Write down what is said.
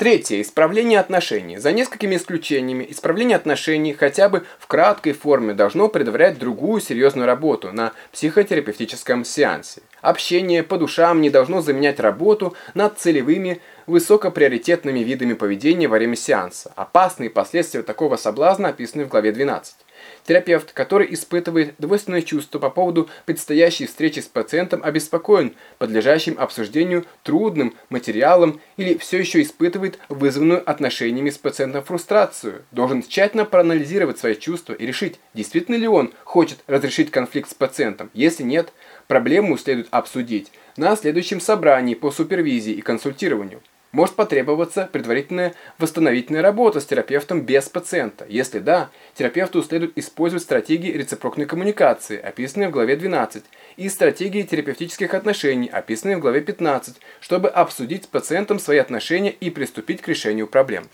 Третье. Исправление отношений. За несколькими исключениями, исправление отношений хотя бы в краткой форме должно предварять другую серьезную работу на психотерапевтическом сеансе. Общение по душам не должно заменять работу над целевыми высокоприоритетными видами поведения во время сеанса. Опасные последствия такого соблазна описаны в главе 12. Терапевт, который испытывает двойственное чувство по поводу предстоящей встречи с пациентом, обеспокоен подлежащим обсуждению трудным материалом или все еще испытывает вызванную отношениями с пациентом фрустрацию, должен тщательно проанализировать свои чувства и решить, действительно ли он хочет разрешить конфликт с пациентом. Если нет, проблему следует обсудить на следующем собрании по супервизии и консультированию. Может потребоваться предварительная восстановительная работа с терапевтом без пациента. Если да, терапевту следует использовать стратегии рецепрокной коммуникации, описанные в главе 12, и стратегии терапевтических отношений, описанные в главе 15, чтобы обсудить с пациентом свои отношения и приступить к решению проблем.